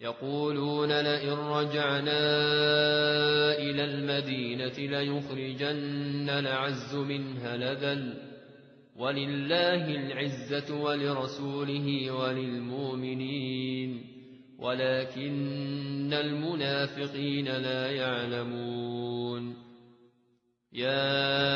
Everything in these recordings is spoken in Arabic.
يقولون لئن رجعنا إلى المدينة ليخرجن العز منها لذل ولله العزة ولرسوله وللمؤمنين ولكن المنافقين لا يعلمون. يا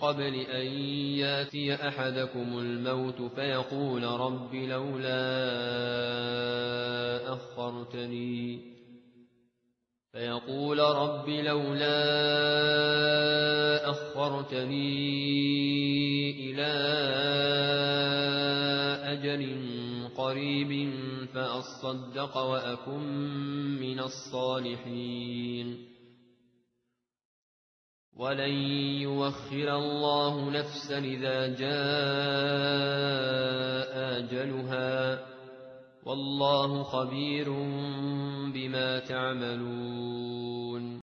قبل أن يأتي أحدكم الموت فيقول رب لولا أخرتني. فيقول رب لولا أخرتني إلى أجل قريب فأصدق وأكن من الصالحين. ولن يوخر الله نفسا إذا جاء أجلها. والله خبير بما تعملون.